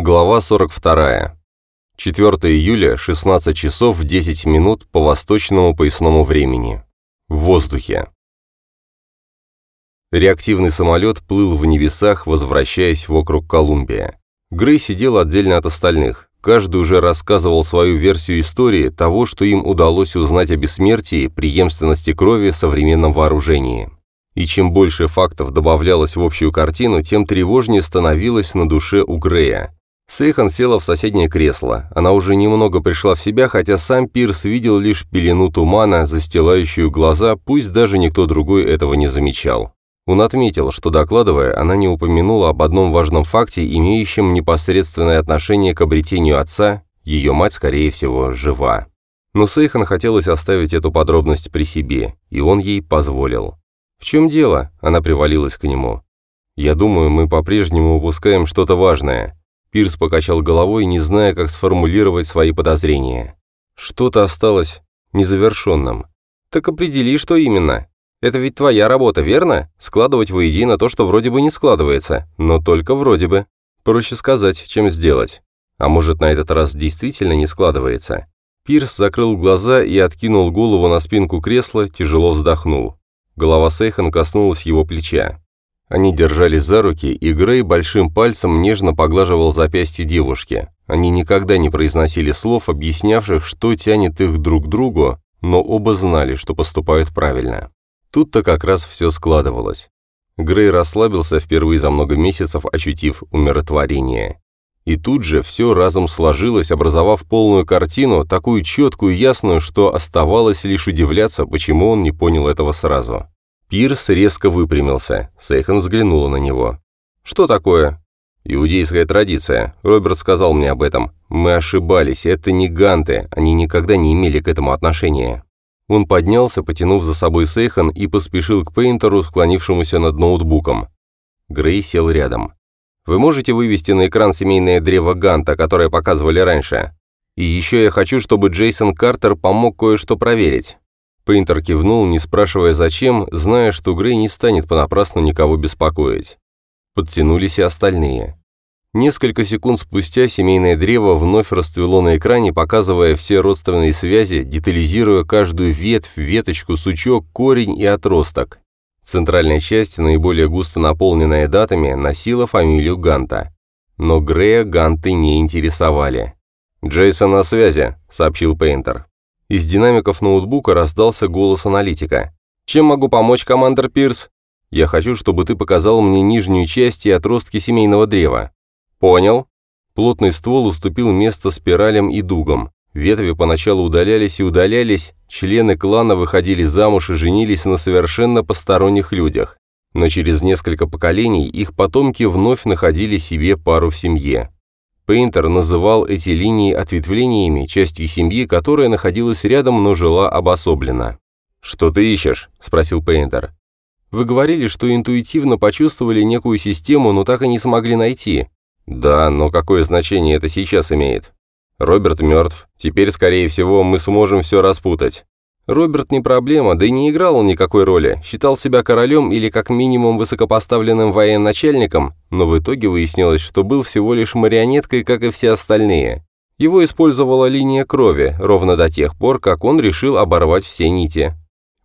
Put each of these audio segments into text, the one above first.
Глава 42. 4 июля, 16 часов 10 минут по восточному поясному времени. В воздухе. Реактивный самолет плыл в небесах, возвращаясь вокруг Колумбия. Грей сидел отдельно от остальных. Каждый уже рассказывал свою версию истории того, что им удалось узнать о бессмертии, преемственности крови, современном вооружении. И чем больше фактов добавлялось в общую картину, тем тревожнее становилось на душе у Грея. Сейхан села в соседнее кресло. Она уже немного пришла в себя, хотя сам Пирс видел лишь пелену тумана, застилающую глаза, пусть даже никто другой этого не замечал. Он отметил, что докладывая, она не упомянула об одном важном факте, имеющем непосредственное отношение к обретению отца, ее мать, скорее всего, жива. Но Сейхан хотелось оставить эту подробность при себе, и он ей позволил. «В чем дело?» – она привалилась к нему. «Я думаю, мы по-прежнему упускаем что-то важное. Пирс покачал головой, не зная, как сформулировать свои подозрения. Что-то осталось незавершенным. Так определи, что именно. Это ведь твоя работа, верно? Складывать воедино то, что вроде бы не складывается, но только вроде бы. Проще сказать, чем сделать. А может, на этот раз действительно не складывается? Пирс закрыл глаза и откинул голову на спинку кресла, тяжело вздохнул. Голова Сейхан коснулась его плеча. Они держались за руки, и Грей большим пальцем нежно поглаживал запястье девушки. Они никогда не произносили слов, объяснявших, что тянет их друг к другу, но оба знали, что поступают правильно. Тут-то как раз все складывалось. Грей расслабился впервые за много месяцев, ощутив умиротворение. И тут же все разом сложилось, образовав полную картину, такую четкую и ясную, что оставалось лишь удивляться, почему он не понял этого сразу. Пирс резко выпрямился. Сейхан взглянула на него. «Что такое?» «Иудейская традиция. Роберт сказал мне об этом. Мы ошибались. Это не ганты. Они никогда не имели к этому отношения». Он поднялся, потянув за собой Сейхан, и поспешил к Пейнтеру, склонившемуся над ноутбуком. Грей сел рядом. «Вы можете вывести на экран семейное древо Ганта, которое показывали раньше? И еще я хочу, чтобы Джейсон Картер помог кое-что проверить». Пейнтер кивнул, не спрашивая зачем, зная, что Грей не станет понапрасну никого беспокоить. Подтянулись и остальные. Несколько секунд спустя семейное древо вновь расцвело на экране, показывая все родственные связи, детализируя каждую ветвь, веточку, сучок, корень и отросток. Центральная часть, наиболее густо наполненная датами, носила фамилию Ганта. Но Грея Ганты не интересовали. «Джейсон на связи», — сообщил Пейнтер. Из динамиков ноутбука раздался голос аналитика. «Чем могу помочь, командир Пирс?» «Я хочу, чтобы ты показал мне нижнюю часть и отростки семейного древа». «Понял». Плотный ствол уступил место спиралям и дугам. Ветви поначалу удалялись и удалялись, члены клана выходили замуж и женились на совершенно посторонних людях. Но через несколько поколений их потомки вновь находили себе пару в семье. Пейнтер называл эти линии ответвлениями, частью семьи, которая находилась рядом, но жила обособленно. «Что ты ищешь?» – спросил Пейнтер. «Вы говорили, что интуитивно почувствовали некую систему, но так и не смогли найти». «Да, но какое значение это сейчас имеет?» «Роберт мертв. Теперь, скорее всего, мы сможем все распутать. Роберт не проблема, да и не играл он никакой роли, считал себя королем или как минимум высокопоставленным военачальником, но в итоге выяснилось, что был всего лишь марионеткой, как и все остальные. Его использовала линия крови, ровно до тех пор, как он решил оборвать все нити.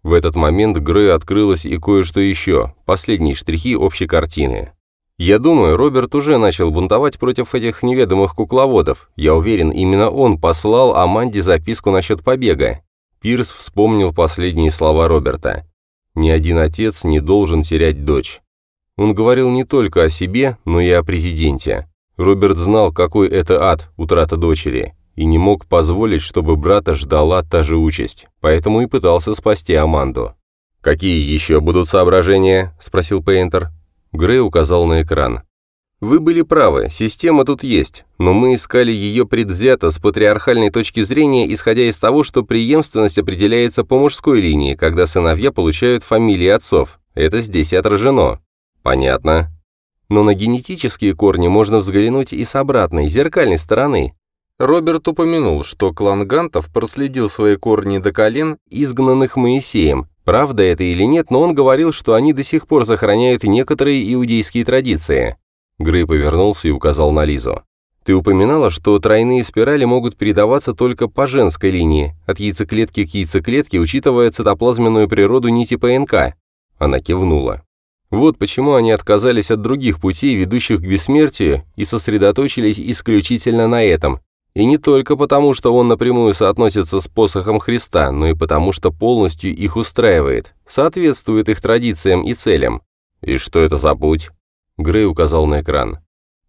В этот момент Грею открылось и кое-что еще, последние штрихи общей картины. Я думаю, Роберт уже начал бунтовать против этих неведомых кукловодов. Я уверен, именно он послал Аманде записку насчет побега. Пирс вспомнил последние слова Роберта. «Ни один отец не должен терять дочь». Он говорил не только о себе, но и о президенте. Роберт знал, какой это ад, утрата дочери, и не мог позволить, чтобы брата ждала та же участь, поэтому и пытался спасти Аманду. «Какие еще будут соображения?» – спросил Пейнтер. Грей указал на экран. Вы были правы, система тут есть, но мы искали ее предвзято с патриархальной точки зрения, исходя из того, что преемственность определяется по мужской линии, когда сыновья получают фамилии отцов. Это здесь и отражено. Понятно. Но на генетические корни можно взглянуть и с обратной, зеркальной стороны. Роберт упомянул, что клан Гантов проследил свои корни до колен, изгнанных Моисеем. Правда это или нет, но он говорил, что они до сих пор сохраняют некоторые иудейские традиции. Грей повернулся и указал на Лизу. Ты упоминала, что тройные спирали могут передаваться только по женской линии, от яйцеклетки к яйцеклетке, учитывая цитоплазменную природу нити ПНК. Она кивнула. Вот почему они отказались от других путей, ведущих к бессмертию, и сосредоточились исключительно на этом. И не только потому, что он напрямую соотносится с посохом Христа, но и потому, что полностью их устраивает, соответствует их традициям и целям. «И что это за путь?» Грей указал на экран.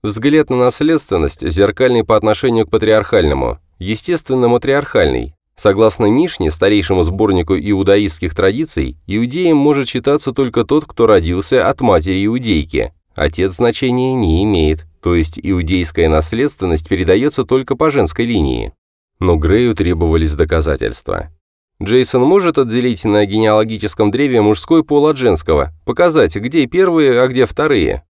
Взгляд на наследственность зеркальный по отношению к патриархальному, естественно матриархальный. Согласно Мишне, старейшему сборнику иудаистских традиций, иудеем может считаться только тот, кто родился от матери иудейки. Отец значения не имеет, то есть иудейская наследственность передается только по женской линии. Но Грею требовались доказательства. Джейсон может отделить на генеалогическом древе мужской пол от женского, показать, где первые, а где вторые.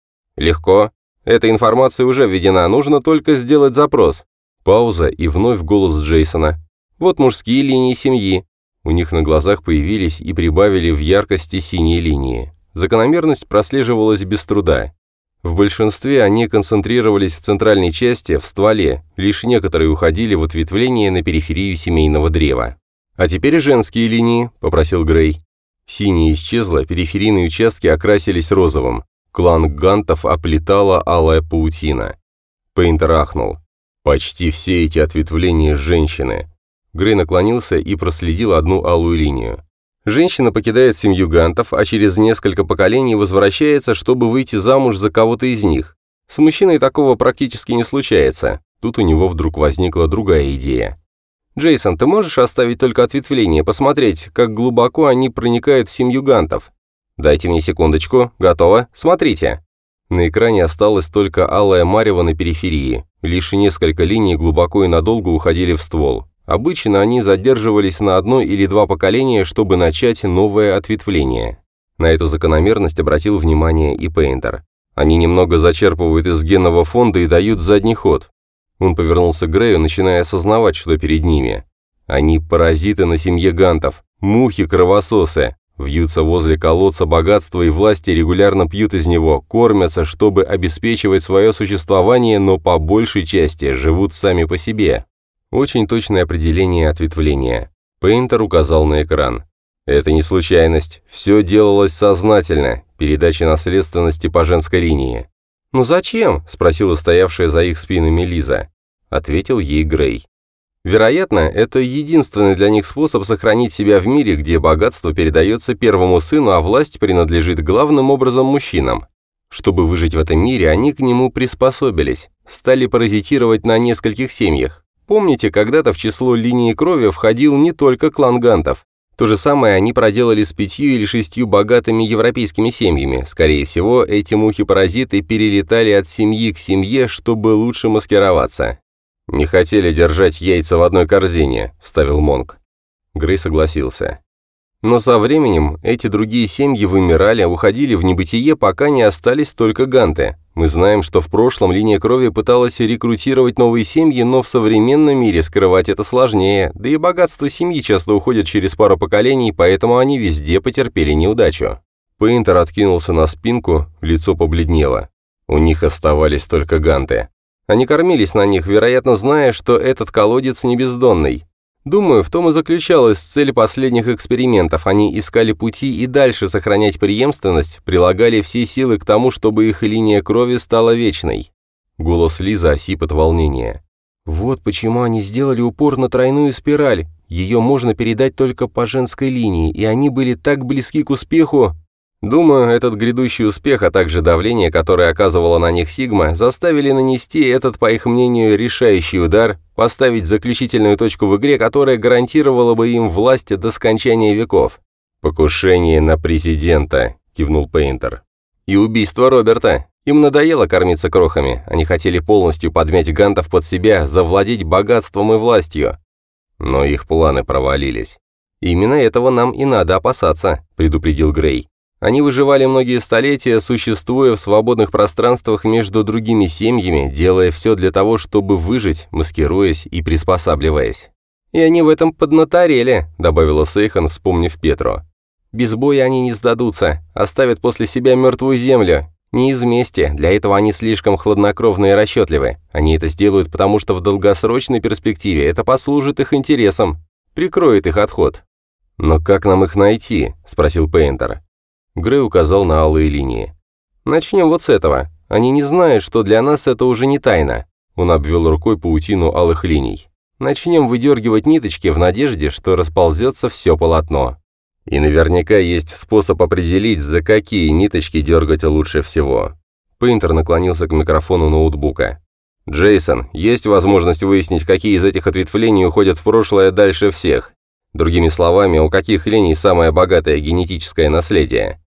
Легко. Эта информация уже введена, нужно только сделать запрос. Пауза и вновь голос Джейсона. Вот мужские линии семьи. У них на глазах появились и прибавили в яркости синие линии. Закономерность прослеживалась без труда. В большинстве они концентрировались в центральной части, в стволе, лишь некоторые уходили в ответвление на периферию семейного древа. «А теперь женские линии», — попросил Грей. Синие исчезло, периферийные участки окрасились розовым. Клан Гантов оплетала алая паутина. Пейнтер ахнул. «Почти все эти ответвления женщины. Грей наклонился и проследил одну алую линию. Женщина покидает семью гантов, а через несколько поколений возвращается, чтобы выйти замуж за кого-то из них. С мужчиной такого практически не случается. Тут у него вдруг возникла другая идея. «Джейсон, ты можешь оставить только ответвление, посмотреть, как глубоко они проникают в семью гантов?» «Дайте мне секундочку. Готово. Смотрите». На экране осталась только алая марево на периферии. Лишь несколько линий глубоко и надолго уходили в ствол. Обычно они задерживались на одно или два поколения, чтобы начать новое ответвление. На эту закономерность обратил внимание и Пейнтер. Они немного зачерпывают из генного фонда и дают задний ход. Он повернулся к Грею, начиная осознавать, что перед ними. Они паразиты на семье гантов, мухи-кровососы, вьются возле колодца богатства и власти, регулярно пьют из него, кормятся, чтобы обеспечивать свое существование, но по большей части живут сами по себе. Очень точное определение ответвления. Пейнтер указал на экран. Это не случайность. Все делалось сознательно. Передача наследственности по женской линии. «Ну зачем?» – спросила стоявшая за их спинами Лиза. Ответил ей Грей. Вероятно, это единственный для них способ сохранить себя в мире, где богатство передается первому сыну, а власть принадлежит главным образом мужчинам. Чтобы выжить в этом мире, они к нему приспособились, стали паразитировать на нескольких семьях. Помните, когда-то в число линии крови входил не только клан Гантов. То же самое они проделали с пятью или шестью богатыми европейскими семьями. Скорее всего, эти мухи-паразиты перелетали от семьи к семье, чтобы лучше маскироваться. «Не хотели держать яйца в одной корзине», – вставил Монк. Грей согласился. Но со временем эти другие семьи вымирали, уходили в небытие, пока не остались только ганты. Мы знаем, что в прошлом линия крови пыталась рекрутировать новые семьи, но в современном мире скрывать это сложнее, да и богатство семьи часто уходит через пару поколений, поэтому они везде потерпели неудачу. Пейнтер откинулся на спинку, лицо побледнело. У них оставались только ганты. Они кормились на них, вероятно, зная, что этот колодец не бездонный. Думаю, в том и заключалась цель последних экспериментов. Они искали пути и дальше сохранять преемственность, прилагали все силы к тому, чтобы их линия крови стала вечной. Голос Лизы осип от волнения. Вот почему они сделали упор на тройную спираль. Ее можно передать только по женской линии, и они были так близки к успеху, Думаю, этот грядущий успех, а также давление, которое оказывала на них Сигма, заставили нанести этот, по их мнению, решающий удар, поставить заключительную точку в игре, которая гарантировала бы им власть до скончания веков. «Покушение на президента», — кивнул Пейнтер. «И убийство Роберта. Им надоело кормиться крохами, они хотели полностью подмять гантов под себя, завладеть богатством и властью. Но их планы провалились. «Именно этого нам и надо опасаться», — предупредил Грей. Они выживали многие столетия, существуя в свободных пространствах между другими семьями, делая все для того, чтобы выжить, маскируясь и приспосабливаясь. «И они в этом поднаторели», — добавила Сейхан, вспомнив Петру. «Без боя они не сдадутся, оставят после себя мертвую землю. Не из мести, для этого они слишком хладнокровны и расчетливы. Они это сделают, потому что в долгосрочной перспективе это послужит их интересам, прикроет их отход. «Но как нам их найти?» – спросил Пейнтер. Грей указал на алые линии. «Начнем вот с этого. Они не знают, что для нас это уже не тайна». Он обвел рукой паутину алых линий. «Начнем выдергивать ниточки в надежде, что расползется все полотно». И наверняка есть способ определить, за какие ниточки дергать лучше всего. Пейнтер наклонился к микрофону ноутбука. «Джейсон, есть возможность выяснить, какие из этих ответвлений уходят в прошлое дальше всех? Другими словами, у каких линий самое богатое генетическое наследие?»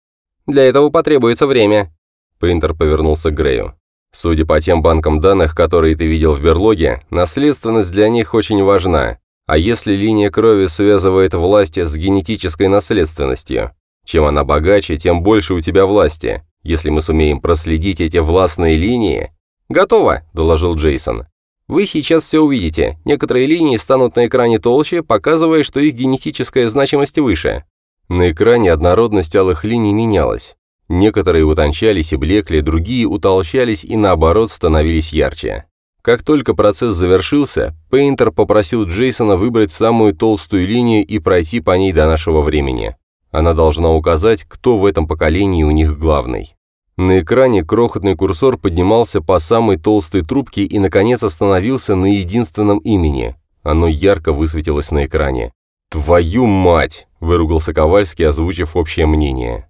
«Для этого потребуется время». Пейнтер повернулся к Грею. «Судя по тем банкам данных, которые ты видел в берлоге, наследственность для них очень важна. А если линия крови связывает власть с генетической наследственностью? Чем она богаче, тем больше у тебя власти. Если мы сумеем проследить эти властные линии... «Готово», — доложил Джейсон. «Вы сейчас все увидите. Некоторые линии станут на экране толще, показывая, что их генетическая значимость выше». На экране однородность алых линий менялась. Некоторые утончались и блекли, другие утолщались и наоборот становились ярче. Как только процесс завершился, Пейнтер попросил Джейсона выбрать самую толстую линию и пройти по ней до нашего времени. Она должна указать, кто в этом поколении у них главный. На экране крохотный курсор поднимался по самой толстой трубке и, наконец, остановился на единственном имени. Оно ярко высветилось на экране. «Твою мать!» – выругался Ковальский, озвучив общее мнение.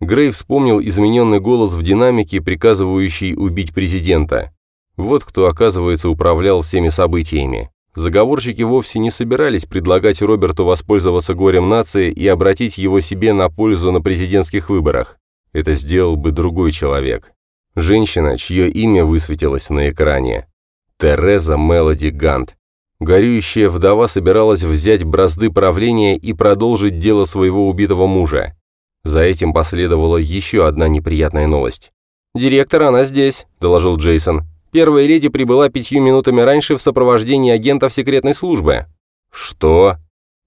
Грей вспомнил измененный голос в динамике, приказывающий убить президента. Вот кто, оказывается, управлял всеми событиями. Заговорщики вовсе не собирались предлагать Роберту воспользоваться горем нации и обратить его себе на пользу на президентских выборах. Это сделал бы другой человек. Женщина, чье имя высветилось на экране. Тереза Мелоди Гант. Горюющая вдова собиралась взять бразды правления и продолжить дело своего убитого мужа. За этим последовала еще одна неприятная новость. «Директор, она здесь», – доложил Джейсон. Первая леди прибыла пятью минутами раньше в сопровождении агентов секретной службы. Что?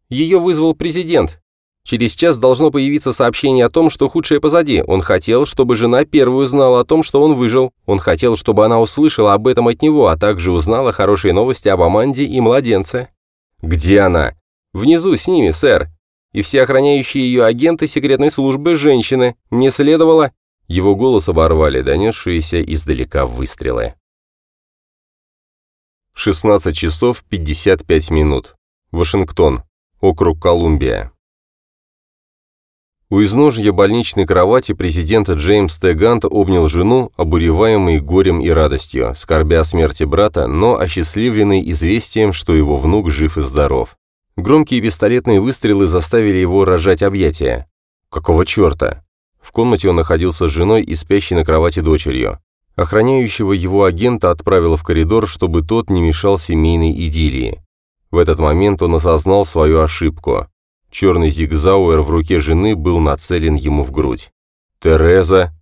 Ее вызвал президент. Через час должно появиться сообщение о том, что худшее позади. Он хотел, чтобы жена первую знала о том, что он выжил. Он хотел, чтобы она услышала об этом от него, а также узнала хорошие новости об Аманде и младенце. Где она? Внизу, с ними, сэр. И все охраняющие ее агенты секретной службы – женщины. Не следовало... Его голос оборвали донесшиеся издалека выстрелы. 16 часов 55 минут. Вашингтон. Округ Колумбия. У изножья больничной кровати президента Джеймс Т. Гант обнял жену, обуреваемый горем и радостью, скорбя о смерти брата, но осчастливленный известием, что его внук жив и здоров. Громкие пистолетные выстрелы заставили его рожать объятия. Какого черта? В комнате он находился с женой и спящей на кровати дочерью. Охраняющего его агента отправило в коридор, чтобы тот не мешал семейной идиллии. В этот момент он осознал свою ошибку. Черный зигзауэр в руке жены был нацелен ему в грудь. «Тереза!»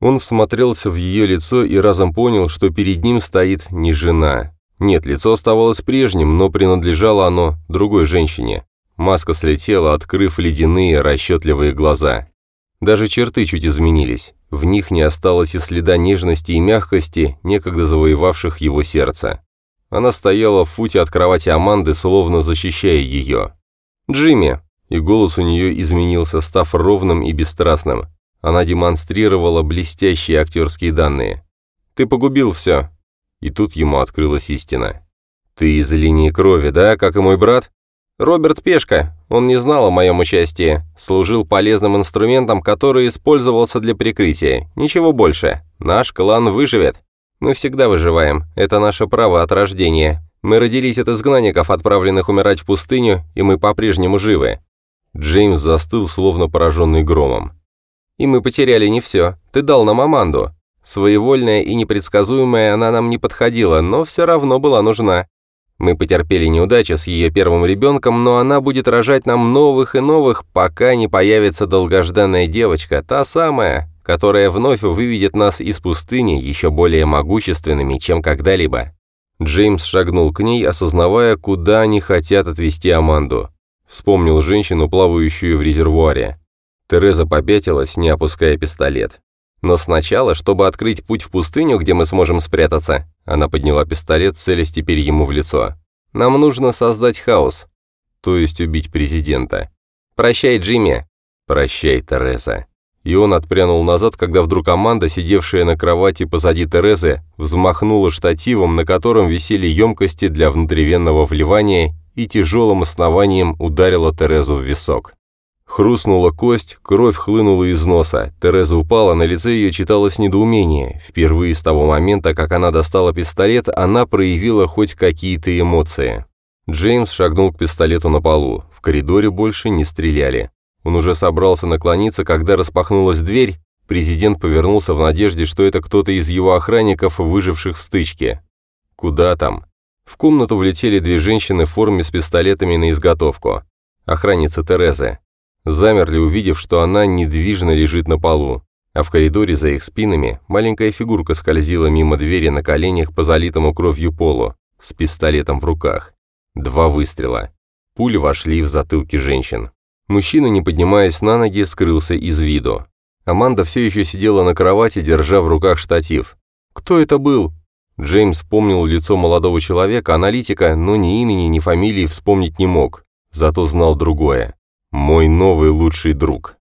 Он всмотрелся в ее лицо и разом понял, что перед ним стоит не жена. Нет, лицо оставалось прежним, но принадлежало оно другой женщине. Маска слетела, открыв ледяные, расчетливые глаза. Даже черты чуть изменились. В них не осталось и следа нежности и мягкости, некогда завоевавших его сердце. Она стояла в футе от кровати Аманды, словно защищая ее. «Джимми!» И голос у нее изменился, став ровным и бесстрастным. Она демонстрировала блестящие актерские данные. «Ты погубил все!» И тут ему открылась истина. «Ты из линии крови, да, как и мой брат?» Роберт Пешка, он не знал о моем участии, служил полезным инструментом, который использовался для прикрытия, ничего больше. Наш клан выживет. Мы всегда выживаем, это наше право от рождения. Мы родились от изгнанников, отправленных умирать в пустыню, и мы по-прежнему живы». Джеймс застыл, словно пораженный громом. «И мы потеряли не все. Ты дал нам Аманду. Своевольная и непредсказуемая она нам не подходила, но все равно была нужна. Мы потерпели неудачу с ее первым ребенком, но она будет рожать нам новых и новых, пока не появится долгожданная девочка, та самая, которая вновь выведет нас из пустыни еще более могущественными, чем когда-либо. Джеймс шагнул к ней, осознавая, куда они хотят отвезти Аманду. Вспомнил женщину, плавающую в резервуаре. Тереза попятилась, не опуская пистолет. Но сначала, чтобы открыть путь в пустыню, где мы сможем спрятаться, она подняла пистолет, целясь теперь ему в лицо. Нам нужно создать хаос. То есть убить президента. Прощай, Джимми. Прощай, Тереза. И он отпрянул назад, когда вдруг Аманда, сидевшая на кровати позади Терезы, взмахнула штативом, на котором висели емкости для внутривенного вливания, и тяжелым основанием ударила Терезу в висок. Хрустнула кость, кровь хлынула из носа. Тереза упала, на лице ее читалось недоумение. Впервые с того момента, как она достала пистолет, она проявила хоть какие-то эмоции. Джеймс шагнул к пистолету на полу. В коридоре больше не стреляли. Он уже собрался наклониться, когда распахнулась дверь. Президент повернулся в надежде, что это кто-то из его охранников, выживших в стычке. Куда там? В комнату влетели две женщины в форме с пистолетами на изготовку. Охранница Терезы. Замерли, увидев, что она недвижно лежит на полу, а в коридоре за их спинами маленькая фигурка скользила мимо двери на коленях по залитому кровью полу, с пистолетом в руках. Два выстрела. Пули вошли в затылки женщин. Мужчина, не поднимаясь на ноги, скрылся из виду. Аманда все еще сидела на кровати, держа в руках штатив. «Кто это был?» Джеймс помнил лицо молодого человека, аналитика, но ни имени, ни фамилии вспомнить не мог. Зато знал другое. Мой новый лучший друг.